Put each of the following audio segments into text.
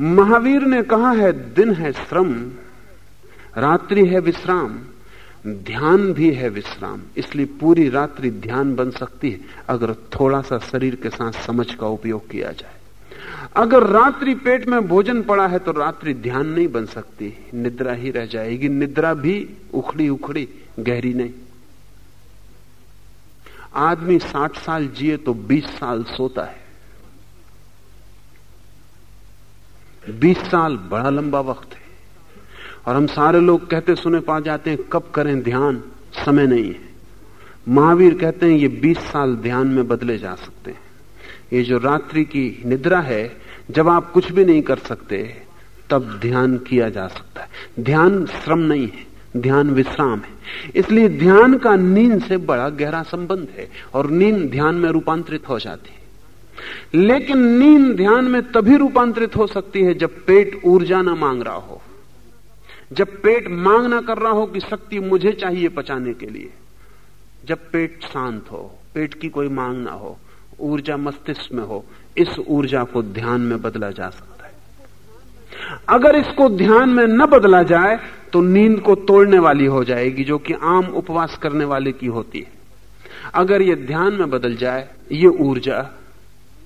महावीर ने कहा है, दिन है श्रम, रात्रि है विश्राम, ध्यान भी है विश्राम। इसलिए पूरी रात्रि ध्यान बन सकती है, अगर थोड़ा सा शरीर के साथ समझ का उपयोग किया जाए। अगर रात्रि पेट में भोजन पड़ा है तो रात्रि ध्यान नहीं बन सकती। निद्रा ही रह जाएगी। निद्रा भी उखड़ी उखड़ी, गहरी नहीं। आदमी साठ साल जिए तो बीस साल सोता है। बीस साल बड़ा लंबा वक्त है। और हम सारे लोग कहते सुने पा जाते हैं, कब करें ध्यान? समय नहीं है। महावीर कहते हैं, ये बीस साल ध्यान में बदले जा सकते हैं। ये जो रात्रि की निद्रा है, जब आप कुछ भी नहीं कर सकते, तब ध्यान किया जा सकता है। ध्यान श्रम नहीं है, ध्यान विश्राम है। इसलिए ध्यान का नींद से बड़ा गहरा संबंध है, और नींद ध्यान में रूपांतरित हो जाती है। लेकिन नींद ध्यान में तभी रूपांतरित हो सकती है जब पेट ऊर्जा ना मांग रहा हो। जब पेट मांग ना कर रहा हो कि शक्ति मुझे चाहिए पचाने के लिए। जब पेट शांत हो, पेट की कोई मांग ना हो, ऊर्जा मस्तिष्क में हो, इस ऊर्जा को ध्यान में बदला जा सकता है। अगर इसको ध्यान में न बदला जाए तो नींद को तोड़ने वाली हो जाएगी, जो कि आम उपवास करने वाले की होती है। अगर यह ध्यान में बदल जाए, ये ऊर्जा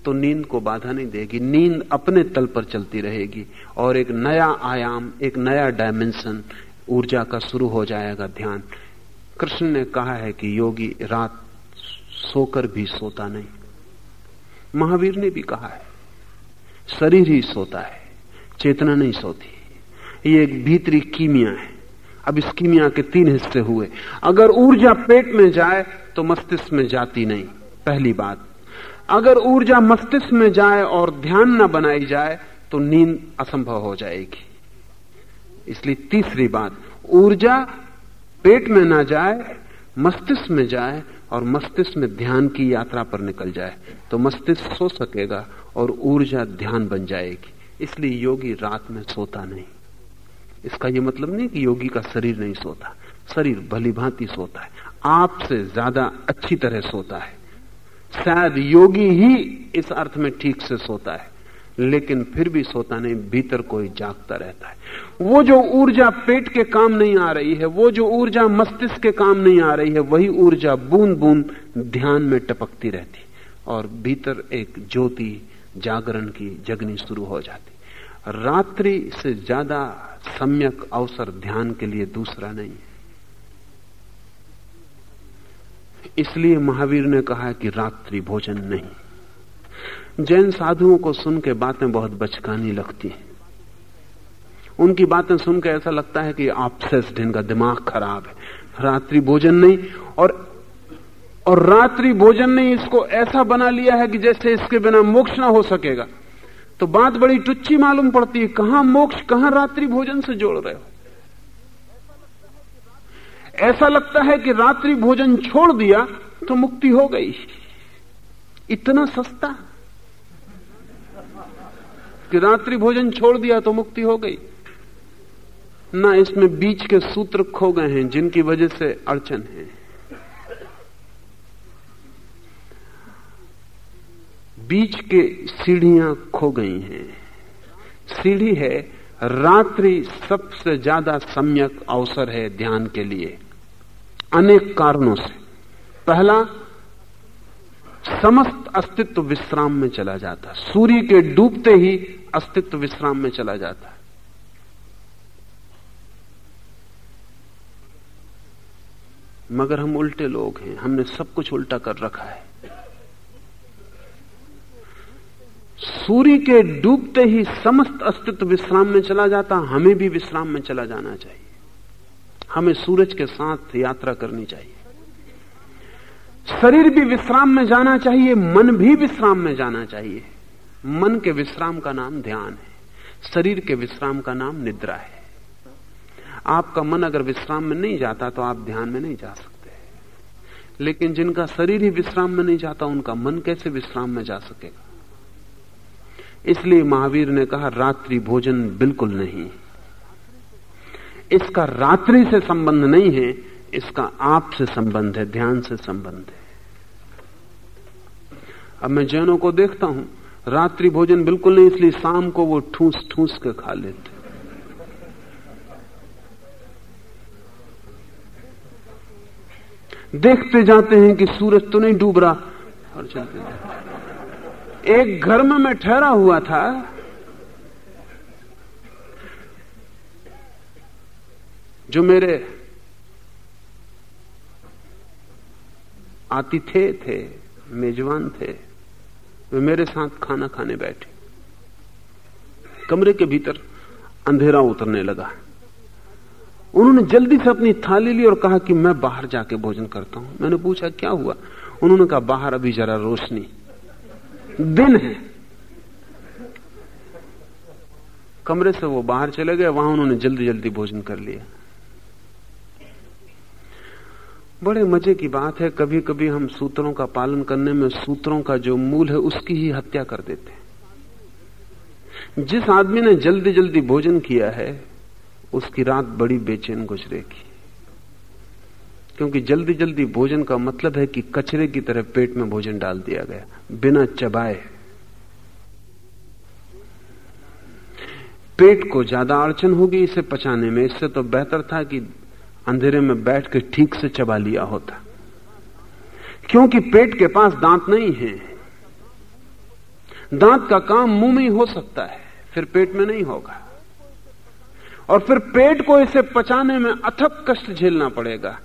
तो नींद को बाधा नहीं देगी। नींद अपने तल पर चलती रहेगी और एक नया आयाम, एक नया डायमेंशन ऊर्जा का शुरू हो जाएगा ध्यान। कृष्ण ने कहा है कि योगी रात सोकर भी सोता नहीं। महावीर ने भी कहा है, शरीर ही सोता है, चेतना नहीं सोती। ये एक भीतरी कीमिया है। अब इस कीमिया के तीन हिस्से हुए। अगर ऊर्जा पेट में जाए तो मस्तिष्क में जाती नहीं। पहली बात अगर ऊर्जा मस्तिष्क में जाए और ध्यान न बनाई जाए तो नींद असंभव हो जाएगी। इसलिए तीसरी बात, ऊर्जा पेट में ना जाए, मस्तिष्क में जाए और मस्तिष्क में ध्यान की यात्रा पर निकल जाए तो मस्तिष्क सो सकेगा और ऊर्जा ध्यान बन जाएगी। इसलिए योगी रात में सोता नहीं। इसका यह मतलब नहीं कि योगी का शरीर नहीं सोता। शरीर भली भांति सोता है। आपसे ज़्यादा अच्छी तरह सोता है। शायद योगी ही इस अर्थ में ठीक से सोता है, लेकिन फिर भी सोता नहीं, भीतर कोई जागता रहता है। वो जो ऊर्जा पेट के काम नहीं आ रही है, वो जो ऊर्जा मस्तिष्क के काम नहीं आ रही है, वही ऊर्जा बूंद बूंद ध्यान में टपकती रहती और भीतर एक ज्योति जागरण की जगनी शुरू हो जाती रात्रि से ज़्यादा सम्यक अवसर ध्यान के लिए दूसरा नहीं है। इसलिए महावीर ने कहा कि रात्रि भोजन नहीं। जैन साधुओं को सुन के बातें बहुत बचकानी लगती हैं। उनकी बातें सुन के ऐसा लगता है कि आपसेस्ड इनका दिमाग खराब है। रात्रि भोजन नहीं और और रात्रि भोजन ने इसको ऐसा बना लिया है कि जैसे इसके बिना मोक्ष ना हो सकेगा। तो बात बड़ी टुच्ची मालूम पड़ती है, कहाँ मोक्ष, कहाँ रात्रि भोजन से जोड़ रहे हो? ऐसा लगता है कि रात्रि भोजन छोड़ दिया तो मुक्ति हो गई। इतना सस्ता कि रात्रि भोजन छोड़ दिया तो मुक्ति हो गई। ना इसमें बीच के सूत्र खो गए हैं, जिनकी वजह से अड़चन है। बीच के सीढ़ियाँ खो गई हैं। सीढ़ी है रात्रि सबसे ज़्यादा सम्यक अवसर है ध्यान के लिए। अनेक कारणों से। पहला, समस्त अस्तित्व विश्राम में चला जाता। है सूर्य के डूबते ही अस्तित्व विश्राम में चला जाता। है मगर हम उल्टे लोग हैं, हमने सब कुछ उल्टा कर रखा है। सूर्य के डूबते ही समस्त अस्तित्व विश्राम में चला जाता, हमें भी विश्राम में चला जाना चाहिए। हमें सूरज के साथ यात्रा करनी चाहिए। शरीर भी विश्राम में जाना चाहिए, मन भी विश्राम में जाना चाहिए। मन के विश्राम का नाम ध्यान है, शरीर के विश्राम का नाम निद्रा है। आपका मन अगर विश्राम में नहीं जाता तो आप ध्यान में नहीं जा सकते। लेकिन जिनका शरीर ही विश्राम में नहीं जाता, उनका मन कैसे विश्राम में जा सकेगा? इसलिए महावीर ने कहा, रात्रि भोजन बिल्कुल नहीं। इसका रात्रि से संबंध नहीं है, इसका आप से संबंध है, ध्यान से संबंध है। अब मैं जैनों को देखता हूँ, रात्रि भोजन बिल्कुल नहीं, इसलिए शाम को वो ठूस ठूस के खा लेते देखते जाते हैं कि सूरज तो नहीं डूब रहा, और चलते जाते एक घर में मैं ठहरा हुआ था। जो मेरे आतिथे थे मेजबान थे, वे मेरे साथ खाना खाने बैठे। कमरे के भीतर अंधेरा उतरने लगा। उन्होंने जल्दी से अपनी थाली ली और कहा कि मैं बाहर जाके भोजन करता हूँ। मैंने पूछा, क्या हुआ? उन्होंने कहा, बाहर अभी जरा रोशनी। दिन है। कमरे से वो बाहर चले गए, वहाँ उन्होंने जल्दी जल्दी भोजन कर लिया। बड़े मज़े की बात है कभी कभी हम सूत्रों का पालन करने में सूत्रों का जो मूल है, उसकी ही हत्या कर देते हैं। जिस आदमी ने जल्दी जल्दी भोजन किया है, उसकी रात बड़ी बेचैन गुजरेगी। क्योंकि जल्दी जल्दी भोजन का मतलब है कि कचरे की तरह पेट में भोजन डाल दिया गया, बिना चबाए। पेट को ज़्यादा अड़चन होगी इसे पचाने में, इससे तो बेहतर था कि अंधेरे में बैठ के ठीक से चबा लिया होता। क्योंकि पेट के पास दांत नहीं है। दांत का काम मुँह में ही हो सकता है, फिर पेट में नहीं होगा। और फिर पेट को इसे पचाने में अथक कष्ट झेलना पड़ेगा।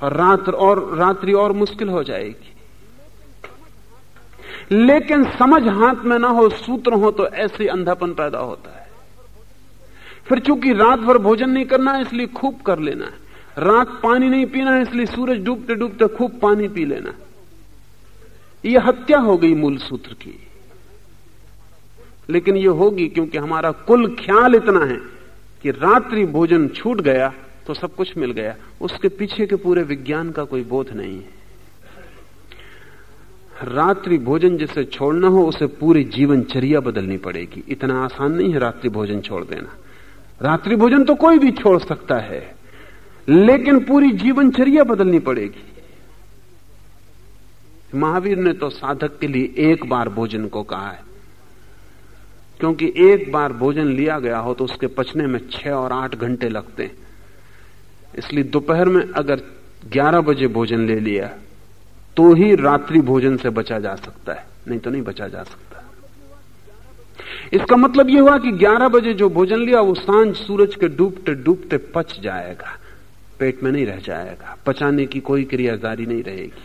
और रात और रात्रि और मुश्किल हो जाएगी। लेकिन समझ हाथ में ना हो, सूत्र हो तो ऐसे अंधापन पैदा होता है। फिर चूँकि रात भर भोजन नहीं करना है, इसलिए खूब कर लेना है। रात पानी नहीं पीना है, इसलिए सूरज डूबते डूबते खूब पानी पी लेना यह हत्या हो गई मूल सूत्र की। लेकिन यह होगी क्योंकि हमारा कुल ख्याल इतना है कि रात्रि भोजन छूट गया तो सब कुछ मिल गया। उसके पीछे के पूरे विज्ञान का कोई बोध नहीं है। रात्रि भोजन जिसे छोड़ना हो, उसे पूरी जीवनचर्या बदलनी पड़ेगी। इतना आसान नहीं है रात्रि भोजन छोड़ देना। रात्रि भोजन तो कोई भी छोड़ सकता है, लेकिन पूरी जीवनचर्या बदलनी पड़ेगी। महावीर ने तो साधक के लिए एक बार भोजन को कहा है। क्योंकि एक बार भोजन लिया गया हो तो उसके पचने में छह और आठ घंटे लगते हैं। इसलिए दोपहर में अगर 11 बजे भोजन ले लिया तो ही रात्रि भोजन से बचा जा सकता है। नहीं तो नहीं बचा जा सकता। इसका मतलब यह हुआ कि 11 बजे जो भोजन लिया, वो साँझ सूरज के डूबते डूबते पच जाएगा। पेट में नहीं रह जाएगा। पचाने की कोई क्रिया जारी नहीं रहेगी।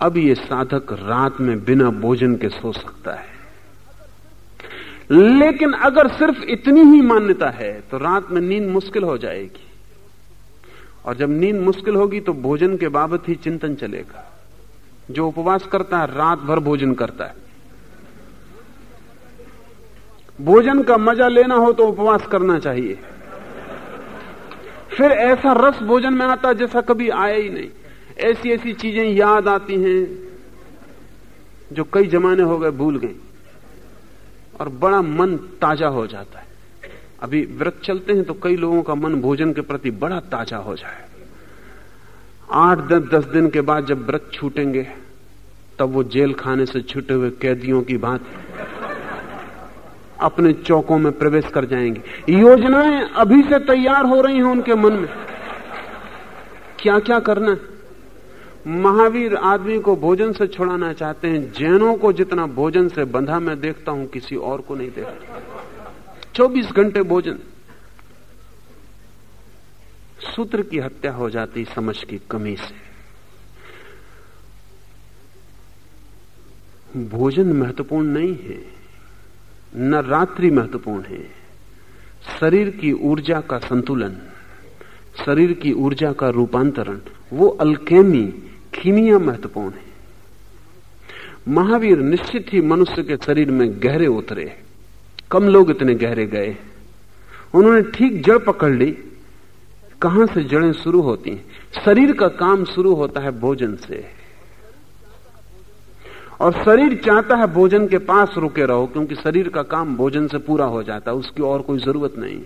अब ये साधक रात में बिना भोजन के सो सकता है। लेकिन अगर सिर्फ़ इतनी ही मान्यता है तो रात में नींद मुश्किल हो जाएगी। और जब नींद मुश्किल होगी तो भोजन के बाबत ही चिंतन चलेगा। जो उपवास करता है, रात भर भोजन करता है। भोजन का मज़ा लेना हो तो उपवास करना चाहिए। फिर ऐसा रस भोजन में आता जैसा कभी आया ही नहीं। ऐसी ऐसी चीज़ें याद आती हैं, जो कई जमाने हो गए, भूल गई। और बड़ा मन ताज़ा हो जाता है। अभी व्रत चलते हैं तो कई लोगों का मन भोजन के प्रति बड़ा ताज़ा हो जाए। आठ दस दस दिन के बाद जब व्रत छूटेंगे, तब वो जेल खाने से छूटे हुए कैदियों की बात अपने चौकों में प्रवेश कर जाएँगे। योजनाएँ अभी से तैयार हो रही हैं उनके मन में। क्या क्या करना है? महावीर आदमी को भोजन से छुड़ाना चाहते हैं। जैनों को जितना भोजन से बंधा मैं देखता हूँ, किसी और को नहीं देखता। 24 घंटे भोजन। सूत्र की हत्या हो जाती समझ की कमी से। भोजन महत्वपूर्ण नहीं है, न रात्रि महत्वपूर्ण है। शरीर की ऊर्जा का संतुलन, शरीर की ऊर्जा का रूपांतरण, वो अल्केमी कीमिया महत्वपूर्ण है। महावीर निश्चित ही मनुष्य के शरीर में गहरे उतरे। कम लोग इतने गहरे गए। उन्होंने ठीक जड़ पकड़ ली। कहाँ से जड़ें शुरू होती? हैं शरीर का काम शुरू होता है भोजन से। और शरीर चाहता है भोजन के पास रुके रहो, क्योंकि शरीर का काम भोजन से पूरा हो जाता है, उसकी और कोई ज़रूरत नहीं।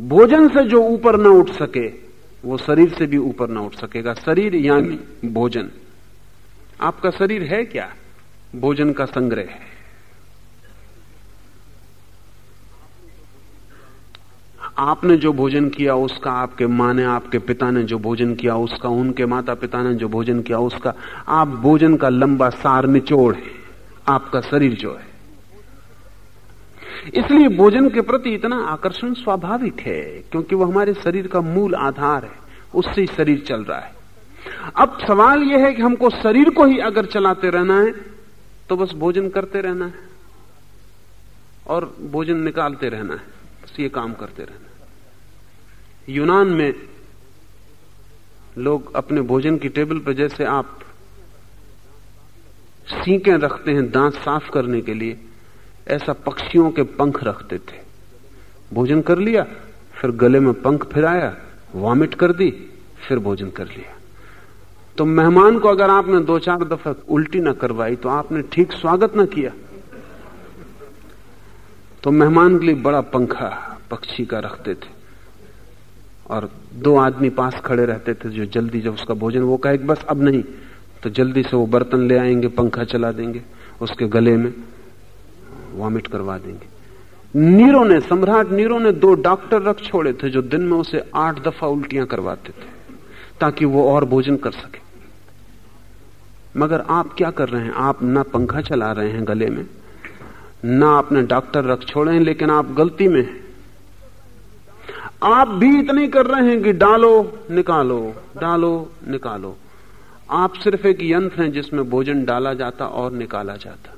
भोजन से जो ऊपर न उठ सके वो शरीर से भी ऊपर ना उठ सकेगा। शरीर यानी भोजन। आपका शरीर है क्या? भोजन का संग्रह है। आपने जो भोजन किया, उसका आपके माँ ने, आपके पिता ने जो भोजन किया, उसका, उनके माता पिता ने जो भोजन किया, उसका, आप भोजन का लंबा सार निचोड़ है। आपका शरीर जो है। इसलिए भोजन के प्रति इतना आकर्षण स्वाभाविक है, क्योंकि वो हमारे शरीर का मूल आधार है, उससे ही शरीर चल रहा है। अब सवाल यह है कि हमको शरीर को ही अगर चलाते रहना है तो बस भोजन करते रहना है, और भोजन निकालते रहना है, बस ये काम करते रहना यूनान में लोग अपने भोजन की टेबल पर जैसे आप सीकें रखते हैं दांत साफ़ करने के लिए ऐसा पक्षियों के पंख रखते थे। भोजन कर लिया, फिर गले में पंख फिराया, वॉमिट कर दी, फिर भोजन कर लिया। तो मेहमान को अगर आपने दो चार दफ़ा उल्टी ना करवाई तो आपने ठीक स्वागत ना किया। तो मेहमान के लिए बड़ा पंखा पक्षी का रखते थे। और दो आदमी पास खड़े रहते थे जो जल्दी जब उसका भोजन, वो कहे बस, अब नहीं। तो जल्दी से वो बर्तन ले आएँगे, पंखा चला देंगे उसके गले में। वॉमिट करवा देंगे। नीरो ने, सम्राट नीरो ने दो डॉक्टर रख छोड़े थे जो दिन में उसे आठ दफ़ा उल्टियाँ करवाते थे, ताकि वो और भोजन कर सके। मगर आप क्या कर रहे हैं? आप ना पंखा चला रहे हैं गले में, ना आपने डॉक्टर रख छोड़े हैं, लेकिन आप गलती में हैं। आप भी इतने कर रहे हैं कि डालो, निकालो डालो, निकालो। आप सिर्फ़ एक यंत्र हैं जिसमें भोजन डाला जाता और निकाला जाता।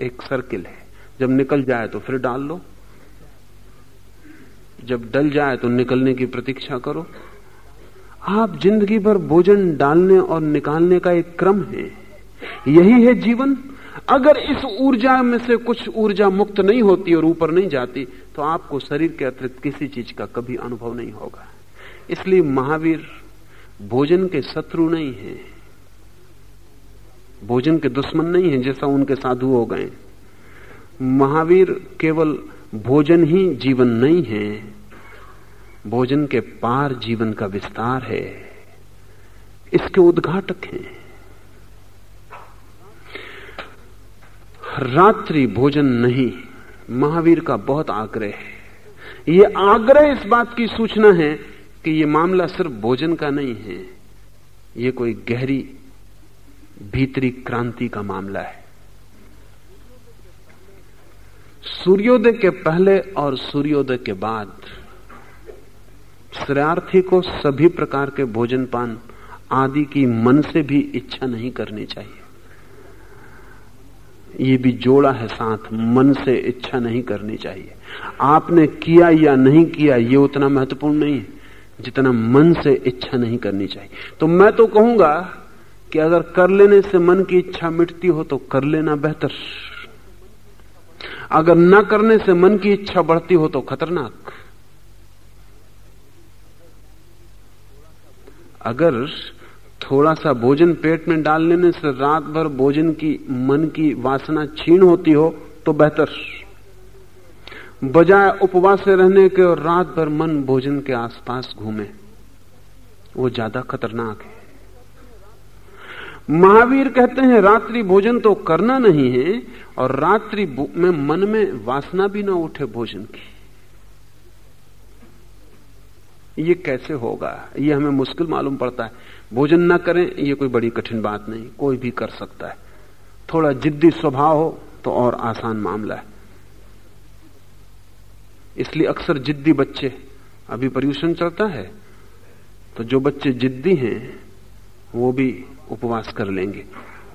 एक सर्किल है। जब निकल जाए तो फिर डाल लो। जब डल जाए तो निकलने की प्रतीक्षा करो। आप ज़िंदगी भर भोजन डालने और निकालने का एक क्रम है। यही है जीवन। अगर इस ऊर्जा में से कुछ ऊर्जा मुक्त नहीं होती और ऊपर नहीं जाती तो आपको शरीर के अतिरिक्त किसी चीज़ का कभी अनुभव नहीं होगा। इसलिए महावीर, भोजन के शत्रु नहीं है। भोजन के दुश्मन नहीं है जैसा उनके साधु हो। गए महावीर केवल भोजन ही जीवन नहीं है, भोजन के पार जीवन का विस्तार है। इसके उद्घाटक हैं। रात्रि भोजन नहीं, महावीर का बहुत आग्रह है। ये आग्रह इस बात की सूचना है कि ये मामला सिर्फ़ भोजन का नहीं है, ये कोई गहरी भीतरी क्रांति का मामला है। सूर्योदय के पहले और सूर्योदय के बाद श्रेयार्थी को सभी प्रकार के भोजन पान आदि की मन से भी इच्छा नहीं करनी चाहिए। ये भी जोड़ा है साथ, मन से इच्छा नहीं करनी चाहिए। आपने किया या नहीं किया, ये उतना महत्वपूर्ण नहीं है, जितना मन से इच्छा नहीं करनी चाहिए। तो मैं तो कहूँगा कि अगर कर लेने से मन की इच्छा मिटती हो तो कर लेना बेहतर। अगर न करने से मन की इच्छा बढ़ती हो तो खतरनाक। अगर थोड़ा सा भोजन पेट में डाल लेने से रात भर भोजन की, मन की वासना छीण होती हो तो बेहतर। बजाय उपवास से रहने के और रात भर मन भोजन के आसपास घूमे, वो ज़्यादा खतरनाक है। महावीर कहते हैं, रात्रि भोजन तो करना नहीं है, और रात्रि में मन में वासना भी ना उठे भोजन की। ये कैसे होगा? ये हमें मुश्किल मालूम पड़ता है। भोजन ना करें, ये कोई बड़ी कठिन बात नहीं, कोई भी कर सकता है। थोड़ा जिद्दी स्वभाव हो तो और आसान मामला है। इसलिए अक्सर जिद्दी बच्चे, अभी पर्यूषण चलता है तो जो बच्चे जिद्दी हैं, वो भी उपवास कर लेंगे।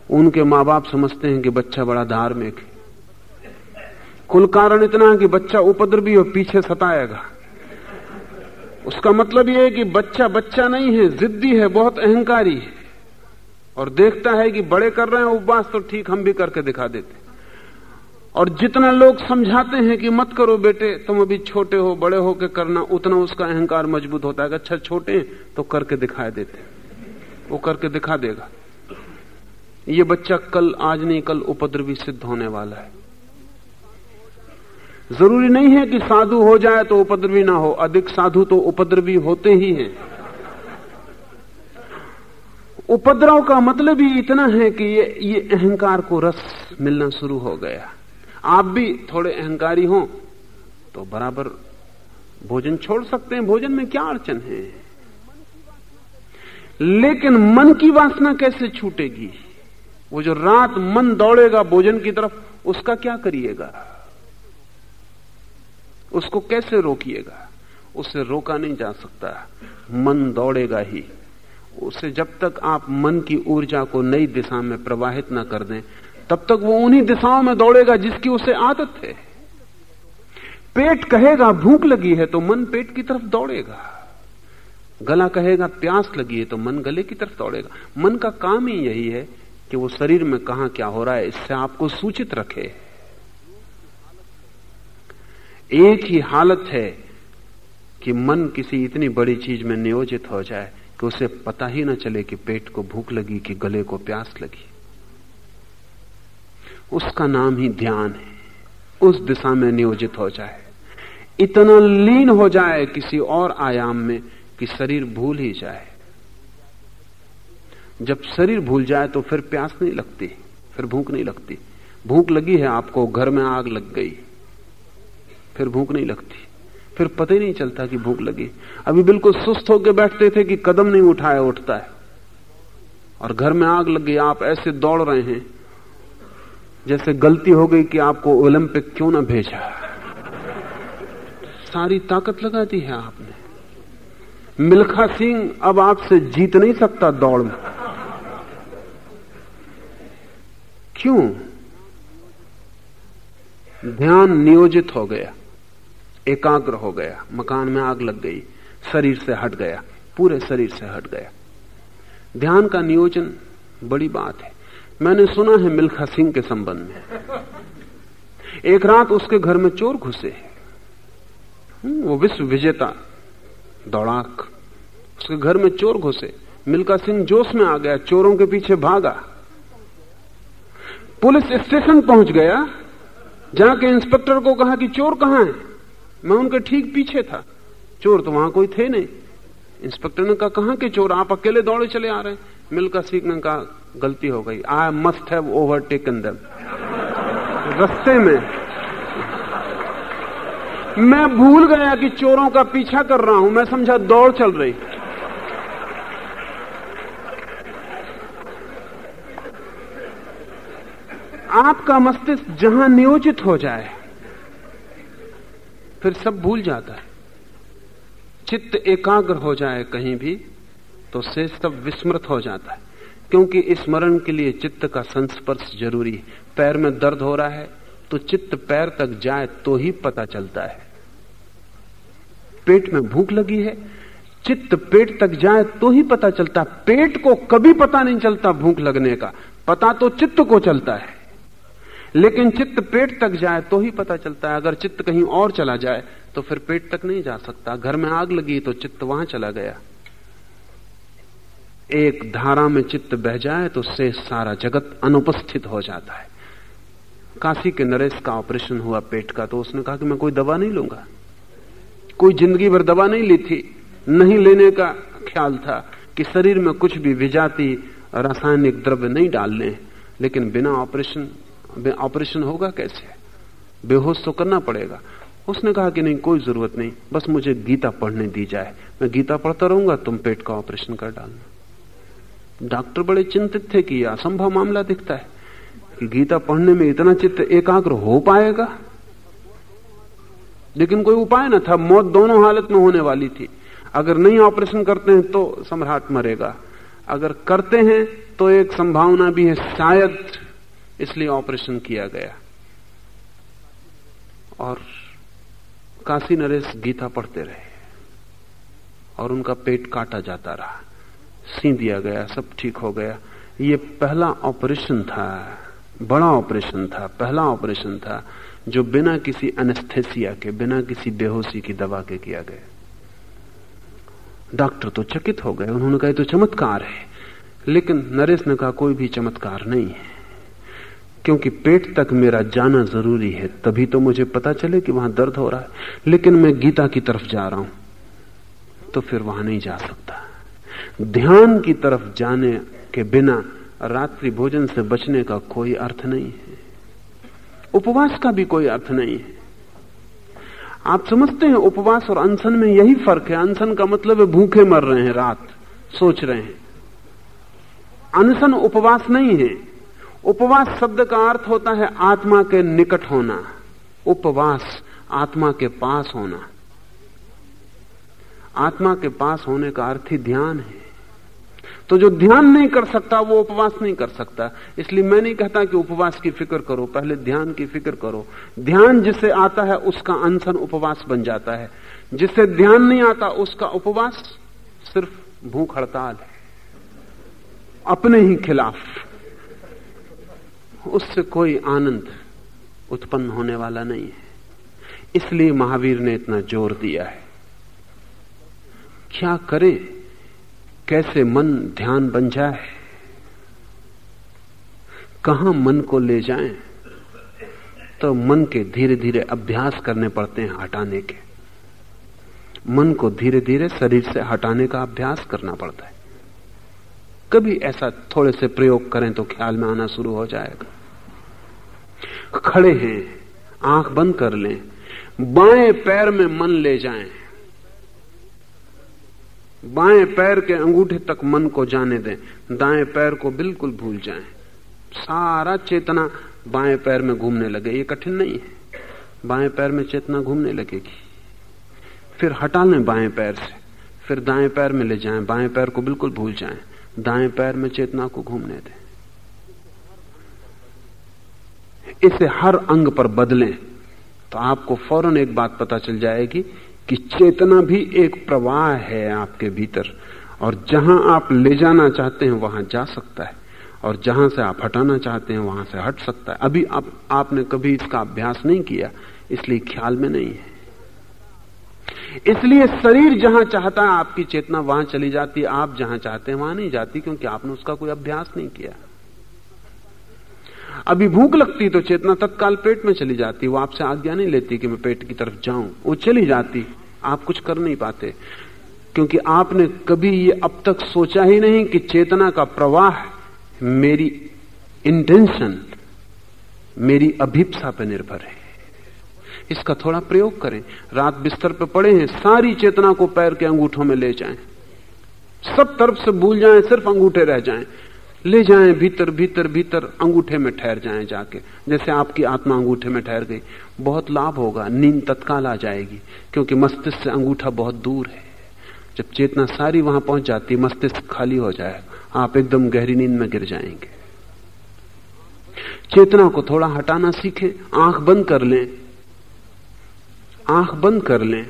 उनके माँ बाप समझते हैं कि बच्चा बड़ा धार्मिक है। कुल कारण इतना है कि बच्चा उपद्रवी और पीछे सताएगा। उसका मतलब यह है कि बच्चा बच्चा नहीं है, जिद्दी है, बहुत अहंकारी है। और देखता है कि बड़े कर रहे हैं उपवास तो ठीक हम भी करके दिखा देते। और जितना लोग समझाते हैं कि मत करो बेटे, तुम अभी छोटे हो, बड़े हो के करना, उतना उसका अहंकार मज़बूत होता है। अच्छा छोटे हैं तो करके दिखाए देते। वो करके दिखा देगा। ये बच्चा कल, आज नहीं, कल उपद्रवी सिद्ध होने वाला है। ज़रूरी नहीं है कि साधु हो जाए तो उपद्रवी ना हो। अधिक साधु तो उपद्रवी होते ही हैं। उपद्रव का मतलब ही इतना है कि ये ये अहंकार को रस मिलना शुरू हो गया। आप भी थोड़े अहंकारी हो तो बराबर भोजन छोड़ सकते हैं। भोजन में क्या अड़चन है? लेकिन मन की वासना कैसे छूटेगी? वो जो रात मन दौड़ेगा भोजन की तरफ़, उसका क्या करिएगा? उसको कैसे रोकिएगा? उसे रोका नहीं जा सकता। मन दौड़ेगा ही। उसे जब तक आप मन की ऊर्जा को नई दिशा में प्रवाहित ना कर दें, तब तक वो उन्हीं दिशाओं में दौड़ेगा जिसकी उसे आदत है। पेट कहेगा, भूख लगी है तो मन पेट की तरफ़ दौड़ेगा। गला कहेगा, प्यास लगी है तो मन गले की तरफ़ दौड़ेगा। मन का काम ही यही है कि वो शरीर में कहा क्या हो रहा है, इससे आपको सूचित रखे। एक ही हालत है कि मन किसी इतनी बड़ी चीज़ में नियोजित हो जाए कि उसे पता ही ना चले कि पेट को भूख लगी, कि गले को प्यास लगी। उसका नाम ही ध्यान है। उस दिशा में नियोजित हो जाए। इतना लीन हो जाए किसी और आयाम में कि शरीर भूल ही जाए। जब शरीर भूल जाए तो फिर प्यास नहीं लगती, फिर भूख नहीं लगती। भूख लगी है आपको, घर में आग लग गई, फिर भूख नहीं लगती। फिर पता ही नहीं चलता कि भूख लगी। अभी बिल्कुल सुस्त होकर बैठते थे कि कदम नहीं उठाया, उठता है। और घर में आग लग गई आप ऐसे दौड़ रहे हैं, जैसे गलती हो गई कि आपको ओलंपिक क्यों ना भेजा। सारी ताकत लगा दी है आपने। मिल्खा सिंह अब आपसे जीत नहीं सकता दौड़ में। क्यों? ध्यान नियोजित हो गया, एकाग्र हो गया, मकान में आग लग गई, शरीर से हट गया, पूरे शरीर से हट गया। ध्यान का नियोजन बड़ी बात है। मैंने सुना है मिल्खा सिंह के संबंध में। एक रात उसके घर में चोर घुसे। वो विश्व विजेता दौड़ाक। उसके घर में चोर घुसे। मिल्का सिंह जोश में आ गया, चोरों के पीछे भागा। पुलिस स्टेशन पहुँच गया जाके इंस्पेक्टर को कहा कि चोर कहाँ है? मैं उनके ठीक पीछे था। चोर तो वहाँ कोई थे नहीं। इंस्पेक्टर ने कहा के चोर? आप अकेले दौड़े चले आ रहे हैं? मिलकर सीख ने कहा, गलती हो गई। I must have overtaken them रस्ते में मैं भूल गया कि चोरों का पीछा कर रहा हूँ। मैं समझा दौड़ चल रही। आपका मस्तिष्क जहाँ नियोजित हो जाए, फिर सब भूल जाता है। चित्त एकाग्र हो जाए कहीं भी तो से सब विस्मृत हो जाता है। क्योंकि स्मरण के लिए चित्त का संस्पर्श ज़रूरी है। पैर में दर्द हो रहा है तो चित्त पैर तक जाए तो ही पता चलता है। पेट में भूख लगी है, चित्त पेट तक जाए तो ही पता चलता पेट को कभी पता नहीं चलता भूख लगने का, पता तो चित्त को चलता है। लेकिन चित्त पेट तक जाए तो ही पता चलता है। अगर चित्त कहीं और चला जाए तो फिर पेट तक नहीं जा सकता। घर में आग लगी तो चित्त वहाँ चला गया। एक धारा में चित्त बह जाए तो से सारा जगत अनुपस्थित हो जाता है। काशी के नरेश का ऑपरेशन हुआ पेट का तो उसने कहा कि मैं कोई दवा नहीं लूँगा। कोई ज़िंदगी भर दवा नहीं ली थी, नहीं लेने का ख्याल था कि शरीर में कुछ भी विजाती रासायनिक द्रव्य नहीं डालने। लेकिन बिना ऑपरेशन ऑपरेशन होगा कैसे? बेहोश तो करना पड़ेगा। उसने कहा कि नहीं, कोई ज़रूरत नहीं, बस मुझे गीता पढ़ने दी जाए। मैं गीता पढ़ता रहूँगा, तुम पेट का ऑपरेशन कर डालना। डॉक्टर बड़े चिंतित थे कि यह असंभव मामला दिखता है। कि गीता पढ़ने में इतना चित्त एकाग्र हो पाएगा? लेकिन कोई उपाय ना था, मौत दोनों हालत में होने वाली थी। अगर नहीं ऑपरेशन करते हैं तो सम्राट मरेगा। अगर करते हैं तो एक संभावना भी है, शायद इसलिए ऑपरेशन किया गया। और काशी नरेश गीता पढ़ते रहे और उनका पेट काटा जाता रहा। सी दिया गया, सब ठीक हो गया। ये पहला ऑपरेशन था। बड़ा ऑपरेशन था, पहला ऑपरेशन था, जो बिना किसी अनेस्थेसिया के, बिना किसी बेहोशी की दवा के किया गया। डॉक्टर तो चकित हो गए, उन्होंने कहा तो चमत्कार है। लेकिन नरेश ने कहा, कोई भी चमत्कार नहीं है। क्योंकि पेट तक मेरा जाना ज़रूरी है, तभी तो मुझे पता चले कि वहाँ दर्द हो रहा है। लेकिन मैं गीता की तरफ़ जा रहा हूँ तो फिर वहाँ नहीं जा सकता। ध्यान की तरफ़ जाने के बिना रात्रि भोजन से बचने का कोई अर्थ नहीं है। उपवास का भी कोई अर्थ नहीं है। आप समझते हैं उपवास और अनशन में यही फ़र्क है। अनशन का मतलब है भूखे मर रहे हैं, रात सोच रहे हैं। अनशन उपवास नहीं है। उपवास शब्द का अर्थ होता है आत्मा के निकट होना। उपवास आत्मा के पास होना। आत्मा के पास होने का अर्थ ही ध्यान है। तो जो ध्यान नहीं कर सकता, वो उपवास नहीं कर सकता। इसलिए मैं नहीं कहता कि उपवास की फ़िक्र करो। पहले ध्यान की फ़िक्र करो। ध्यान जिसे आता है, उसका अनशन उपवास बन जाता है। जिसे ध्यान नहीं आता, उसका उपवास सिर्फ़ भूख हड़ताल है। अपने ही खिलाफ। उससे कोई आनंद उत्पन्न होने वाला नहीं है। इसलिए महावीर ने इतना ज़ोर दिया है। क्या करें? कैसे मन ध्यान बन जाए? कहाँ मन को ले जाएँ? तो मन के धीरे धीरे अभ्यास करने पड़ते हैं हटाने के। मन को धीरे धीरे शरीर से हटाने का अभ्यास करना पड़ता है। कभी ऐसा थोड़े से प्रयोग करें तो ख्याल में आना शुरू हो जाएगा। खड़े हैं, आँख बंद कर लें, बाएँ पैर में मन ले जाएँ। बाएँ पैर के अंगूठे तक मन को जाने दें। दाएँ पैर को बिल्कुल भूल जाएँ। सारा चेतना बाएँ पैर में घूमने लगे। ये कठिन नहीं है। बाएँ पैर में चेतना घूमने लगेगी। फिर हटा लें बाएँ पैर से। फिर दाएँ पैर में ले जाएँ। बाएँ पैर को बिल्कुल भूल जाएँ। दाएँ पैर में चेतना को घूमने दें। इसे हर अंग पर बदलें तो आपको फ़ौरन एक बात पता चल जाएगी कि चेतना भी एक प्रवाह है आपके भीतर, और जहाँ आप ले जाना चाहते हैं, वहाँ जा सकता है, और जहाँ से आप हटाना चाहते हैं, वहाँ से हट सकता है। अभी आप, आपने कभी इसका अभ्यास नहीं किया, इसलिए ख्याल में नहीं है। इसलिए शरीर जहाँ चाहता है, आपकी चेतना वहाँ चली जाती आप जहाँ चाहते हैं, वहाँ नहीं जाती, क्योंकि आपने उसका कोई अभ्यास नहीं किया। अभी भूख लगती तो चेतना तत्काल पेट में चली जाती, वो आपसे आज्ञा नहीं लेती कि मैं पेट की तरफ़ जाऊँ। वो चली जाती। आप कुछ कर नहीं पाते। क्योंकि आपने कभी ये अब तक सोचा ही नहीं कि चेतना का प्रवाह मेरी इंटेंशन मेरी अभिप्सा पर निर्भर है। इसका थोड़ा प्रयोग करें। रात बिस्तर पर पड़े हैं, सारी चेतना को पैर के अंगूठों में ले जाएँ। सब तरफ़ से भूल जाएँ, सिर्फ़ अंगूठे रह जाएँ। ले जाएँ भीतर भीतर भीतर, अंगूठे में ठहर जाएँ जाके। जैसे आपकी आत्मा अंगूठे में ठहर गई। बहुत लाभ होगा, नींद तत्काल आ जाएगी, क्योंकि मस्तिष्क से अंगूठा बहुत दूर है। जब चेतना सारी वहाँ पहुँच जाती, मस्तिष्क खाली हो जाएगा। आप एकदम गहरी नींद में गिर जाएँगे। चेतना को थोड़ा हटाना सीखें, आँख बंद कर लें। आँख बंद कर लें।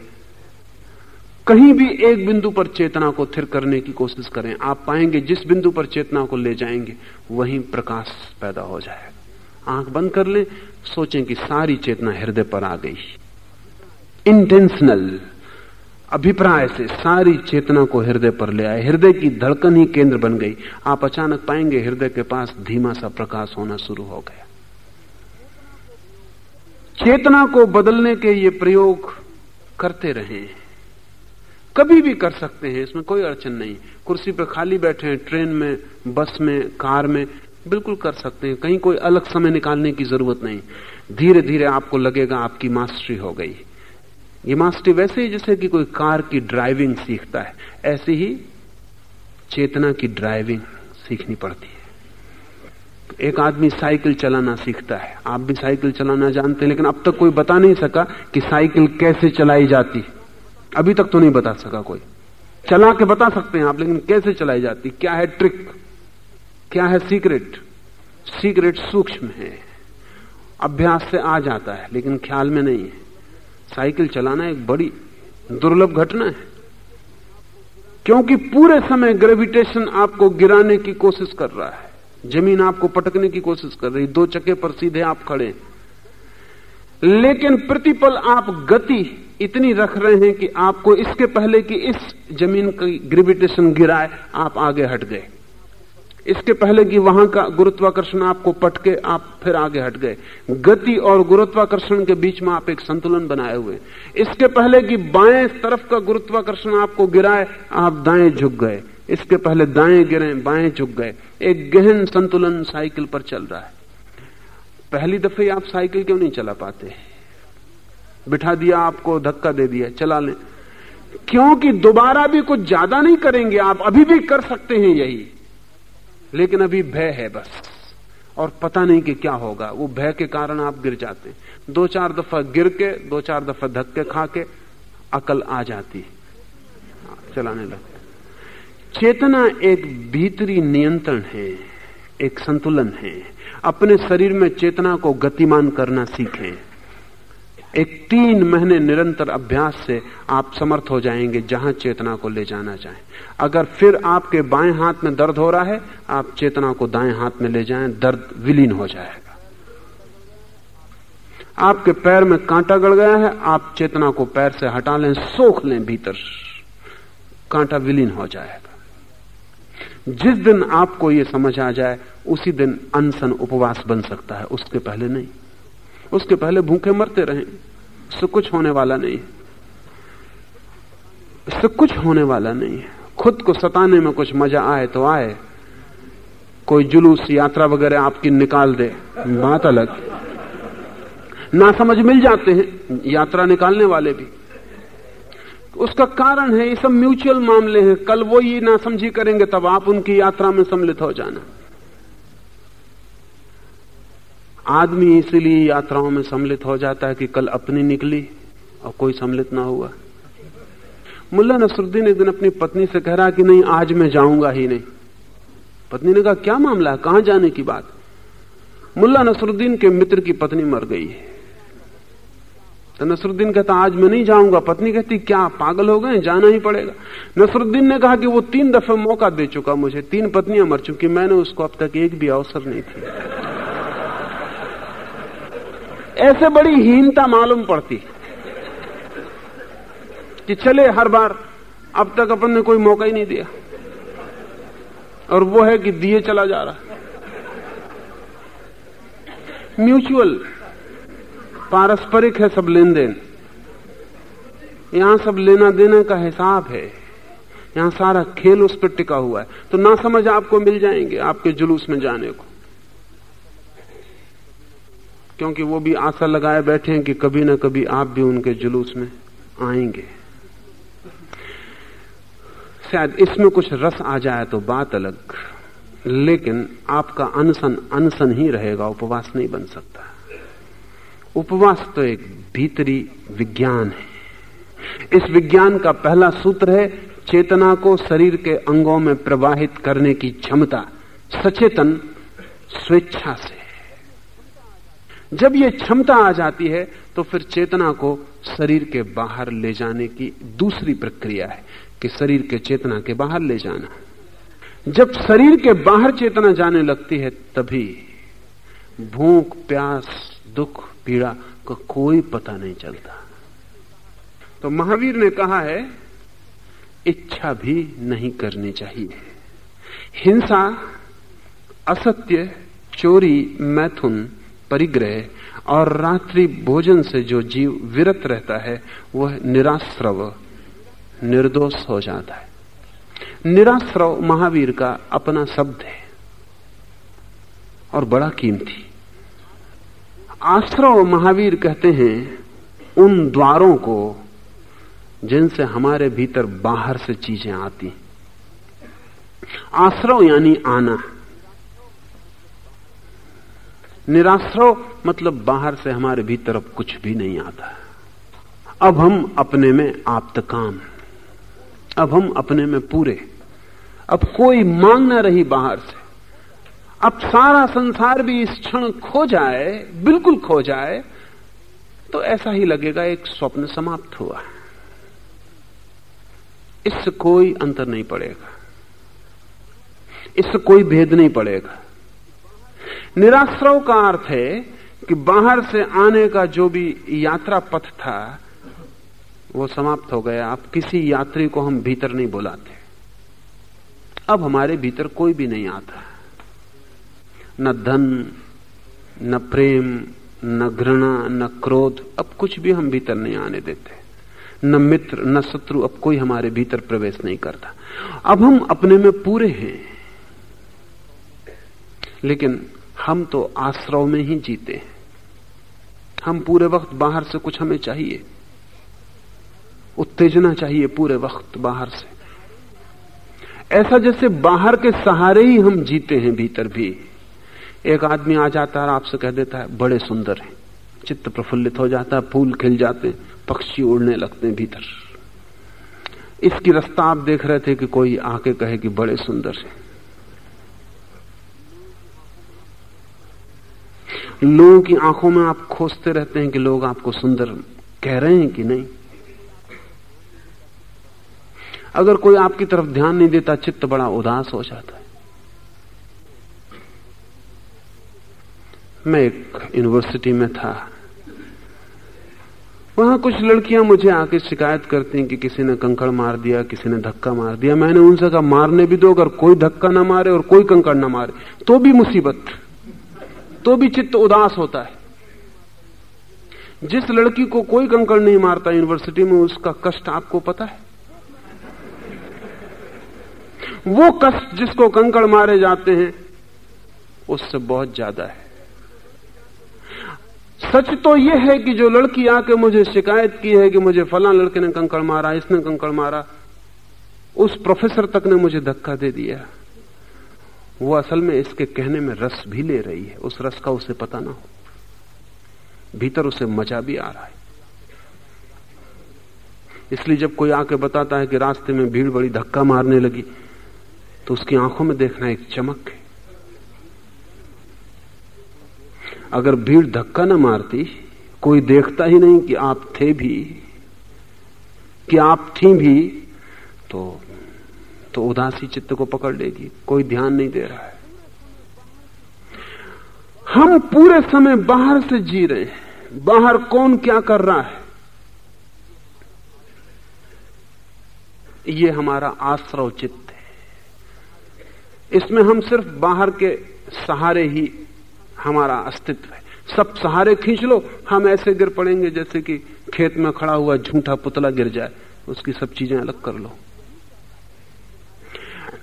कहीं भी एक बिंदु पर चेतना को थिर करने की कोशिश करें, आप पाएँगे जिस बिंदु पर चेतना को ले जाएँगे, वहीं प्रकाश पैदा हो जाएगा आँख बंद कर लें, सोचें कि सारी चेतना हृदय पर आ गई। इंटेंशनल अभिप्राय से सारी चेतना को हृदय पर ले आए। हृदय की धड़कन ही केंद्र बन गई। आप अचानक पाएँगे हृदय के पास धीमा सा प्रकाश होना शुरू हो गया। चेतना को बदलने के ये प्रयोग करते रहें। कभी भी कर सकते हैं, इसमें कोई अड़चन नहीं। कुर्सी पर खाली बैठे हैं, ट्रेन में, बस में, कार में, बिल्कुल कर सकते हैं। कहीं कोई अलग समय निकालने की ज़रूरत नहीं। धीरे धीरे आपको लगेगा आपकी मास्टरी हो गई। ये मास्टरी वैसे ही जैसे कि कोई कार की ड्राइविंग सीखता है। ऐसी ही चेतना की ड्राइविंग सीखनी पड़ती है। एक आदमी साइकिल चलाना सीखता है। आप भी साइकिल चलाना जानते हैं, लेकिन अब तक कोई बता नहीं सका कि साइकिल कैसे चलाई जाती। है अभी तक तो नहीं बता सका कोई। चला के बता सकते हैं आप, लेकिन कैसे चलाई जाती? क्या है ट्रिक? क्या है सीक्रेट? सीक्रेट सूक्ष्म है। अभ्यास से आ जाता है, लेकिन ख्याल में नहीं है। साइकिल चलाना एक बड़ी दुर्लभ घटना है। क्योंकि पूरे समय ग्रेविटेशन आपको गिराने की कोशिश कर रहा है। ज़मीन आपको पटकने की कोशिश कर रही दो चक्के पर सीधे आप खड़े लेकिन प्रतिपल आप गति इतनी रख रहे हैं कि आपको इसके पहले कि इस ज़मीन की ग्रेविटेशन गिराए, आप आगे हट गए। इसके पहले कि वहाँ का गुरुत्वाकर्षण आपको पटके, आप फिर आगे हट गए। गति और गुरुत्वाकर्षण के बीच में आप एक संतुलन बनाए हुए। इसके पहले कि बाएँ तरफ़ का गुरुत्वाकर्षण आपको गिराए, आप दाएँ झुक गए। इसके पहले दाएँ गिरे, बाएँ झुक गए। एक गहन संतुलन साइकिल पर चल रहा है। पहली दफे आप साइकिल क्यों नहीं चला पाते? बिठा दिया आपको, धक्का दे दिया, चला लें। क्योंकि दोबारा भी कुछ ज़्यादा नहीं करेंगे आप, अभी भी कर सकते हैं यही। लेकिन अभी भय है बस। और पता नहीं कि क्या होगा। वो भय के कारण आप गिर जाते हैं। दो चार दफ़ा गिर के, दो चार दफ़ा धक्के खा के, अकल आ जाती चलाने लगते चेतना एक भीतरी नियंत्रण है, एक संतुलन है। अपने शरीर में चेतना को गतिमान करना सीखें। एक तीन महीने निरंतर अभ्यास से आप समर्थ हो जाएँगे जहाँ चेतना को ले जाना चाहें। अगर फिर आपके बाएँ हाथ में दर्द हो रहा है, आप चेतना को दाएँ हाथ में ले जाएँ, दर्द विलीन हो जाएगा। आपके पैर में कांटा गड़ गया है, आप चेतना को पैर से हटा लें, सोख लें भीतर। कांटा विलीन हो जाएगा। जिस दिन आपको यह समझ आ जाए, उसी दिन अनशन उपवास बन सकता है। उसके पहले नहीं। उसके पहले भूखे मरते रहें। इससे कुछ होने वाला नहीं। है इससे कुछ होने वाला नहीं। है खुद को सताने में कुछ मज़ा आए तो आए। कोई जुलूस यात्रा वगैरह आपकी निकाल दे। बात अलग। ना समझ मिल जाते हैं। यात्रा निकालने वाले भी। उसका कारण है, ये सब म्यूचुअल मामले हैं। कल वो ये ना समझी करेंगे, तब आप उनकी यात्रा में सम्मिलित हो जाना। आदमी इसलिए यात्राओं में सम्मिलित हो जाता है कि कल अपनी निकली और कोई सम्मिलित ना हुआ। मुल्ला नसरुद्दीन एक दिन अपनी पत्नी से कह रहा कि नहीं, आज मैं जाऊँगा ही नहीं। पत्नी ने कहा, क्या मामला है? कहाँ जाने की बात? मुल्ला नसरुद्दीन के मित्र की पत्नी मर गई है। तो नसरुद्दीन कहता, आज मैं नहीं जाऊँगा। पत्नी कहती, क्या पागल हो गए? जाना ही पड़ेगा। नसरुद्दीन ने कहा कि वो तीन दफे मौका दे चुका मुझे। तीन पत्नियाँ मर चुकी। मैंने उसको अब तक एक भी अवसर नहीं थी ऐसे बड़ी हीनता मालूम पड़ती कि चले हर बार, अब तक अपन ने कोई मौका ही नहीं दिया। और वो है कि दिए चला जा रहा। म्यूचुअल पारस्परिक है सब लेन देन यहाँ सब लेना देना का हिसाब है। यहाँ सारा खेल उस पर टिका हुआ है। तो ना समझ आपको मिल जाएँगे आपके जुलूस में जाने को। क्योंकि वो भी आशा लगाए बैठे हैं कि कभी ना कभी आप भी उनके जुलूस में आएँगे। शायद इसमें कुछ रस आ जाए तो बात अलग। लेकिन आपका अनशन अनशन ही रहेगा, उपवास नहीं बन सकता। उपवास तो एक भीतरी विज्ञान है। इस विज्ञान का पहला सूत्र है, चेतना को शरीर के अंगों में प्रवाहित करने की क्षमता। सचेतन स्वेच्छा से। जब ये क्षमता आ जाती है तो फिर चेतना को शरीर के बाहर ले जाने की दूसरी प्रक्रिया है, कि शरीर के चेतना के बाहर ले जाना। जब शरीर के बाहर चेतना जाने लगती है, तभी भूख, प्यास, दुख पीड़ा का कोई पता नहीं चलता। तो महावीर ने कहा है, इच्छा भी नहीं करनी चाहिए। हिंसा, असत्य, चोरी, मैथुन, परिग्रह और रात्रि भोजन से जो जीव विरत रहता है, वह निराश्रव, निर्दोष हो जाता है। निराश्रव महावीर का अपना शब्द है और बड़ा कीमती। आश्रव महावीर कहते हैं, उन द्वारों को जिनसे हमारे भीतर बाहर से चीज़ें आती आश्रव यानी आना। निराश्रव मतलब बाहर से हमारे भीतर अब कुछ भी नहीं आता। अब हम अपने में आप्त काम। अब हम अपने में पूरे। अब कोई मांग ना रही बाहर से। अब सारा संसार भी इस क्षण खो जाए, बिल्कुल खो जाए तो ऐसा ही लगेगा एक स्वप्न समाप्त हुआ इससे कोई अंतर नहीं पड़ेगा। इससे कोई भेद नहीं पड़ेगा। निराश्रव का अर्थ है कि बाहर से आने का जो भी यात्रा पथ था, वो समाप्त हो गया। अब किसी यात्री को हम भीतर नहीं बुलाते। अब हमारे भीतर कोई भी नहीं आता। न धन, न प्रेम, न घृणा, न क्रोध, अब कुछ भी हम भीतर नहीं आने देते। न मित्र, न शत्रु, अब कोई हमारे भीतर प्रवेश नहीं करता। अब हम अपने में पूरे हैं, लेकिन हम तो आश्रव में ही जीते हैं। हम पूरे वक्त बाहर से कुछ हमें चाहिए। उत्तेजना चाहिए पूरे वक्त बाहर से। ऐसा जैसे बाहर के सहारे ही हम जीते हैं भीतर भी। एक आदमी आ जाता है और आपसे कह देता है, बड़े सुंदर हैं। चित्त प्रफुल्लित हो जाता है, फूल खिल जाते हैं, पक्षी उड़ने लगते हैं भीतर। इसकी रास्ता आप देख रहे थे कि कोई आके कहे कि बड़े सुंदर है। लोगों की आँखों में आप खोजते रहते हैं कि लोग आपको सुंदर कह रहे हैं कि नहीं। अगर कोई आपकी तरफ़ ध्यान नहीं देता, चित्त बड़ा उदास हो जाता है। मैं एक यूनिवर्सिटी में था। वहाँ कुछ लड़कियाँ मुझे आके शिकायत करती हैं कि किसी ने कंकड़ मार दिया, किसी ने धक्का मार दिया। मैंने उनसे कहा, मारने भी दो, अगर कोई धक्का ना मारे और कोई कंकड़ ना मारे तो भी मुसीबत तो भी चित्त उदास होता है। जिस लड़की को कोई कंकड़ नहीं मारता यूनिवर्सिटी में, उसका कष्ट आपको पता है? वो कष्ट जिसको कंकड़ मारे जाते हैं, उससे बहुत ज़्यादा है। सच तो यह है कि जो लड़की आके मुझे शिकायत की है कि मुझे फला लड़के ने कंकड़ मारा, इसने कंकड़ मारा, उस प्रोफेसर तक ने मुझे धक्का दे दिया। वो असल में इसके कहने में रस भी ले रही है। उस रस का उसे पता ना हो। भीतर उसे मज़ा भी आ रहा है। इसलिए जब कोई आके बताता है कि रास्ते में भीड़ बड़ी धक्का मारने लगी तो उसकी आँखों में देखना एक चमक है। अगर भीड़ धक्का न मारती, कोई देखता ही नहीं कि आप थे भी, कि आप थी भी तो तो उदासी चित्त को पकड़ लेगी, कोई ध्यान नहीं दे रहा है। हम पूरे समय बाहर से जी रहे हैं, बाहर कौन क्या कर रहा है? ये हमारा आश्रव चित्त है। इसमें हम सिर्फ़ बाहर के सहारे ही हमारा अस्तित्व है। सब सहारे खींच लो, हम ऐसे गिर पड़ेंगे जैसे कि खेत में खड़ा हुआ झूठा पुतला गिर जाए। उसकी सब चीज़ें अलग कर लो।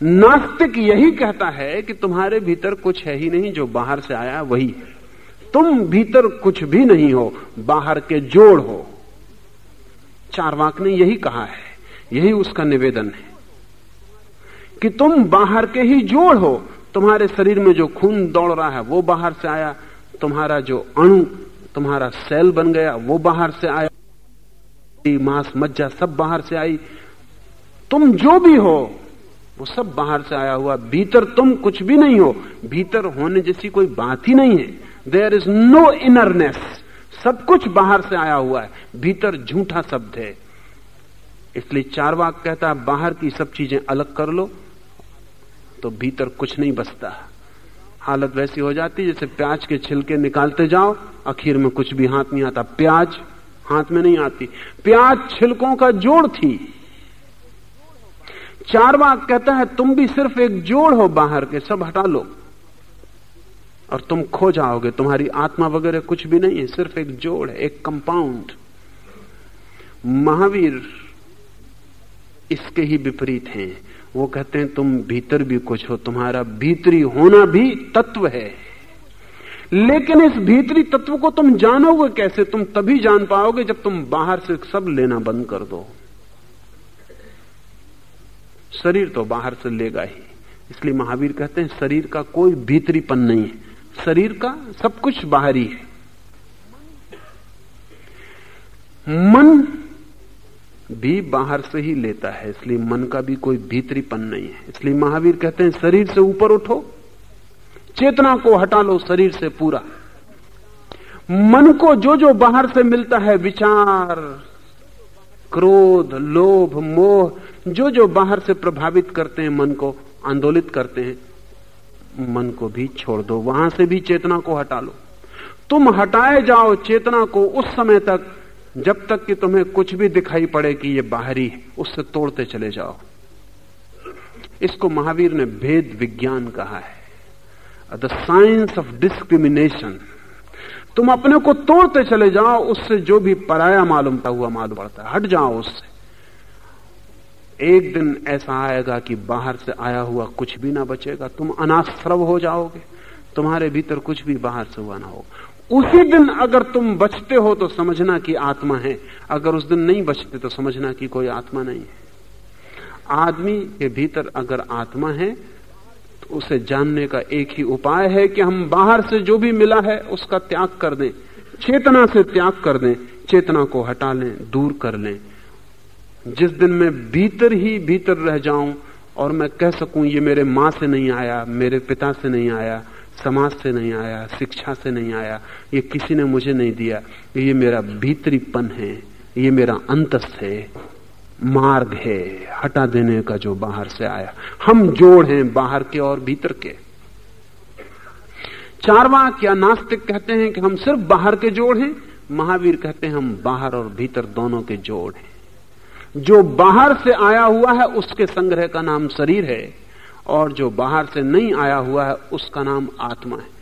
नास्तिक यही कहता है कि तुम्हारे भीतर कुछ है ही नहीं, जो बाहर से आया वही है। तुम भीतर कुछ भी नहीं हो, बाहर के जोड़ हो। चारवाक ने यही कहा है, यही उसका निवेदन है कि तुम बाहर के ही जोड़ हो तुम्हारे शरीर में जो खून दौड़ रहा है, वो बाहर से आया। तुम्हारा जो अणु, तुम्हारा सेल बन गया, वो बाहर से आया। मांस, मज्जा सब बाहर से आई। तुम जो भी हो, वो सब बाहर से आया हुआ। भीतर तुम कुछ भी नहीं हो। भीतर होने जैसी कोई बात ही नहीं है। देयर इज़ नो इनरनेस सब कुछ बाहर से आया हुआ है। भीतर झूठा शब्द है। इसलिए चार वाक कहता है, बाहर की सब चीज़ें अलग कर लो। तो भीतर कुछ नहीं बचता हालत वैसी हो जाती जैसे प्याज के छिलके निकालते जाओ, आखिर में कुछ भी हाथ नहीं आता। प्याज हाथ में नहीं आती। प्याज छिलकों का जोड़ थी। चार बाग कहता है, तुम भी सिर्फ़ एक जोड़ हो बाहर के, सब हटा लो। और तुम खो जाओगे। तुम्हारी आत्मा वगैरह कुछ भी नहीं है, सिर्फ़ एक जोड़ है, एक कंपाउंड महावीर इसके ही विपरीत हैं। वो कहते हैं, तुम भीतर भी कुछ हो, तुम्हारा भीतरी होना भी तत्व है। लेकिन इस भीतरी तत्व को तुम जानोगे कैसे? तुम तभी जान पाओगे जब तुम बाहर से सब लेना बंद कर दो। शरीर तो बाहर से लेगा ही। इसलिए महावीर कहते हैं, शरीर का कोई भीतरीपन नहीं है। शरीर का सब कुछ बाहरी है। मन भी बाहर से ही लेता है, इसलिए मन का भी कोई भीतरीपन नहीं है। इसलिए महावीर कहते हैं, शरीर से ऊपर उठो, चेतना को हटा लो, शरीर से पूरा। मन को जो जो बाहर से मिलता है, विचार, क्रोध, लोभ, मोह जो जो बाहर से प्रभावित करते हैं, मन को आंदोलित करते हैं, मन को भी छोड़ दो, वहाँ से भी चेतना को हटा लो। तुम हटाए जाओ, चेतना को उस समय तक जब तक कि तुम्हें कुछ भी दिखाई पड़े कि ये बाहरी है, उससे तोड़ते चले जाओ। इसको महावीर ने भेद विज्ञान कहा है। द साइंस ऑफ़ डिस्क्रिमिनेशन तुम अपने को तोड़ते चले जाओ, उससे जो भी पराया मालूम था हुआ मालूम पड़ता है। हट जाओ उससे। एक दिन ऐसा आएगा कि बाहर से आया हुआ कुछ भी ना बचेगा। तुम अनाश्रव हो जाओगे। तुम्हारे भीतर कुछ भी बाहर से हुआ ना होगा। उसी दिन अगर तुम बचते हो तो समझना कि आत्मा है। अगर उस दिन नहीं बचते तो समझना कि कोई आत्मा नहीं है। आदमी के भीतर अगर आत्मा है तो उसे जानने का एक ही उपाय है कि हम बाहर से जो भी मिला है, उसका त्याग कर दें। चेतना से त्याग कर दें। चेतना को हटा लें, दूर कर लें। जिस दिन मैं भीतर ही भीतर रह जाऊँ और मैं कह सकूँ, ये मेरे माँ से नहीं आया, मेरे पिता से नहीं आया समाज से नहीं आया, शिक्षा से नहीं आया, ये किसी ने मुझे नहीं दिया। ये मेरा भीतरीपन है, ये मेरा अंतस है, मार्ग है, हटा देने का जो बाहर से आया। हम जोड़ हैं बाहर के और भीतर के। चारवाक या नास्तिक कहते हैं कि हम सिर्फ़ बाहर के जोड़ हैं, महावीर कहते हैं हम बाहर और भीतर दोनों के जोड़ हैं। जो बाहर से आया हुआ है, उसके संग्रह का नाम शरीर है। और जो बाहर से नहीं आया हुआ है, उसका नाम आत्मा है।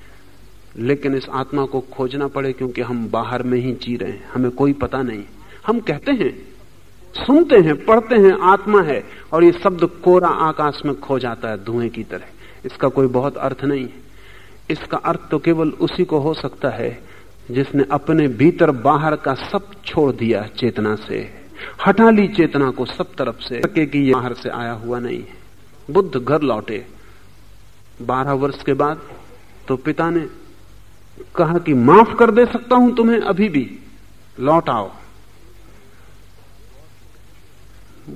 लेकिन इस आत्मा को खोजना पड़े क्योंकि हम बाहर में ही जी रहे हैं। हमें कोई पता नहीं। हम कहते हैं, सुनते हैं, पढ़ते हैं, आत्मा है, और ये शब्द कोरा आकाश में खो जाता है धुएँ की तरह। इसका कोई बहुत अर्थ नहीं है। इसका अर्थ तो केवल उसी को हो सकता है, जिसने अपने भीतर बाहर का सब छोड़ दिया चेतना से। हटा ली चेतना को सब तरफ़ से। कि ये बाहर से आया हुआ नहीं है। बुद्ध घर लौटे। बारह वर्ष के बाद तो पिता ने कहा कि माफ़ कर दे सकता हूँ तुम्हें अभी भी। लौट आओ।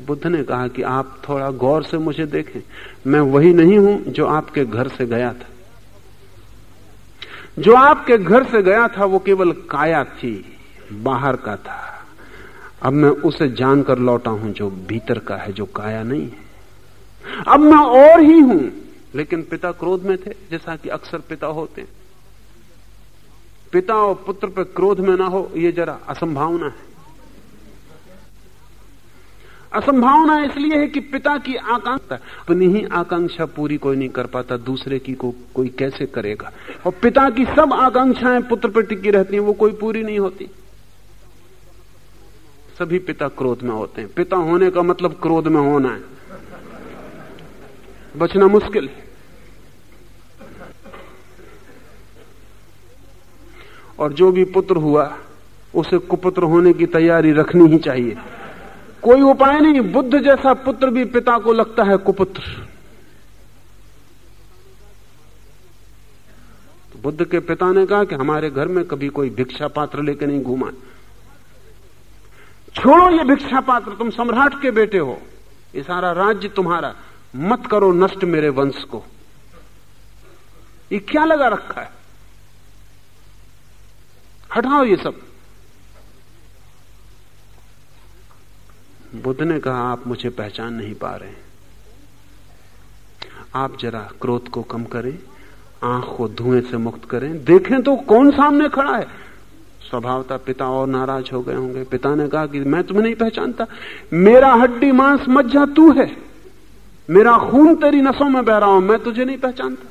बुद्ध ने कहा कि आप थोड़ा गौर से मुझे देखें। मैं वही नहीं हूँ जो आपके घर से गया था। जो आपके घर से गया था, वो केवल काया थी, बाहर का था। अब मैं उसे जानकर लौटा हूँ जो भीतर का है, जो काया नहीं है। अब मैं और ही हूँ। लेकिन पिता क्रोध में थे, जैसा कि अक्सर पिता होते पिता और पुत्र पर क्रोध में ना हो यह जरा असंभावना है। असंभावना इसलिए है कि पिता की आकांक्षा, अपनी ही आकांक्षा पूरी कोई नहीं कर पाता, दूसरे की को, कोई कैसे करेगा? और पिता की सब आकांक्षाएँ पुत्र पर टिकी रहती हैं, वो कोई पूरी नहीं होती। सभी पिता क्रोध में होते हैं। पिता होने का मतलब क्रोध में होना है। बचना मुश्किल। है और जो भी पुत्र हुआ, उसे कुपुत्र होने की तैयारी रखनी ही चाहिए। कोई उपाय नहीं, बुद्ध जैसा पुत्र भी पिता को लगता है कुपुत्र। तो बुद्ध के पिता ने कहा कि हमारे घर में कभी कोई भिक्षा पात्र लेकर नहीं घूमा। छोड़ो ये भिक्षा पात्र, तुम सम्राट के बेटे हो। ये सारा राज्य तुम्हारा। मत करो नष्ट मेरे वंश को। ये क्या लगा रखा है? हटाओ ये सब। बुद्ध ने कहा, आप मुझे पहचान नहीं पा रहे आप जरा क्रोध को कम करें, आँख को धुएँ से मुक्त करें। देखें तो कौन सामने खड़ा है? स्वभावता पिता और नाराज़ हो गए होंगे। पिता ने कहा कि मैं तुम्हें नहीं पहचानता। मेरा हड्डी मांस मज्जा तू है। मेरा खून तेरी नसों में बह रहा हूँ, मैं तुझे नहीं पहचानता।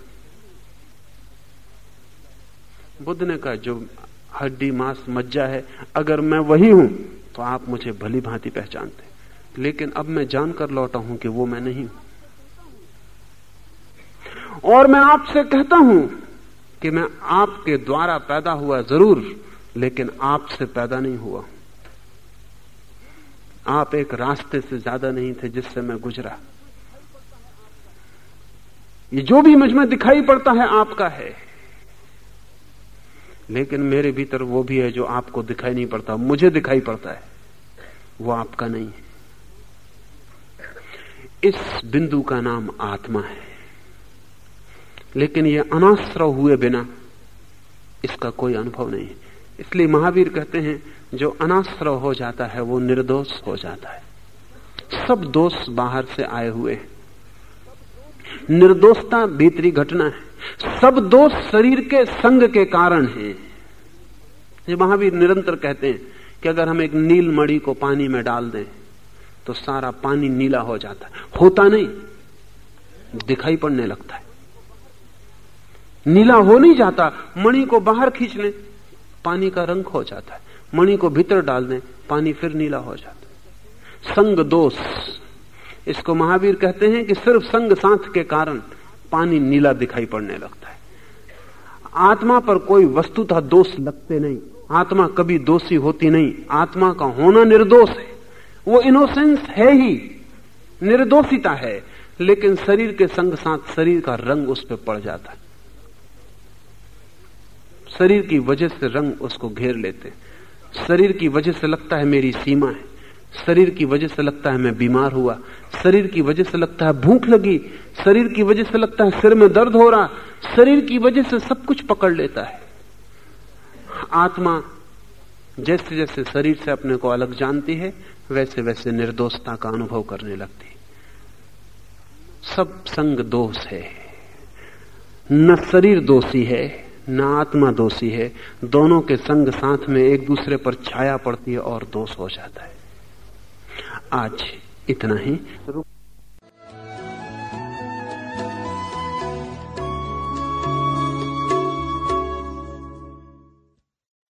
बुद्ध ने कहा, जो हड्डी, मांस, मज्जा है, अगर मैं वही हूँ तो आप मुझे भली भांति पहचानते। लेकिन अब मैं जानकर लौटा हूँ कि वो मैं नहीं हूँ। और मैं आपसे कहता हूँ कि मैं आपके द्वारा पैदा हुआ ज़रूर, लेकिन आपसे पैदा नहीं हुआ आप एक रास्ते से ज़्यादा नहीं थे जिससे मैं गुजरा। ये जो भी मुझमें दिखाई पड़ता है आपका है। लेकिन मेरे भीतर वो भी है जो आपको दिखाई नहीं पड़ता, मुझे दिखाई पड़ता है। वो आपका नहीं है। इस बिंदु का नाम आत्मा है। लेकिन यह अनाश्रव हुए बिना इसका कोई अनुभव नहीं इसलिए महावीर कहते हैं, जो अनाश्रव हो जाता है, वो निर्दोष हो जाता है। सब दोष बाहर से आए हुए हैं। निर्दोषता भीतरी घटना है। सब दोष शरीर के संग के कारण है। ये महावीर निरंतर कहते हैं कि अगर हम एक नील मणि को पानी में डाल दें तो सारा पानी नीला हो जाता है। होता नहीं, दिखाई पड़ने लगता है। नीला हो नहीं जाता मणि को बाहर खींच लें, पानी का रंग हो जाता है। मणि को भीतर डाल दें, पानी फिर नीला हो जाता है। संग दोष इसको महावीर कहते हैं कि सिर्फ़ संग साथ के कारण पानी नीला दिखाई पड़ने लगता है। आत्मा पर कोई वस्तुतः दोष लगते नहीं। आत्मा कभी दोषी होती नहीं। आत्मा का होना निर्दोष है। वो इनोसेंस है ही। निर्दोषिता है। लेकिन शरीर के संग साथ शरीर का रंग उस पर पड़ जाता है। शरीर की वजह से रंग उसको घेर लेते शरीर की वजह से लगता है मेरी सीमा है। शरीर की वजह से लगता है मैं बीमार हुआ। शरीर की वजह से लगता है भूख लगी। शरीर की वजह से लगता है सिर में दर्द हो रहा। शरीर की वजह से सब कुछ पकड़ लेता है। आत्मा जैसे जैसे शरीर से अपने को अलग जानती है, वैसे वैसे निर्दोषता का अनुभव करने लगती सब संग दोष है। न शरीर दोषी है, न आत्मा दोषी है। दोनों के संग साथ में एक दूसरे पर छाया पड़ती है और दोष हो जाता है। आज इतना ही।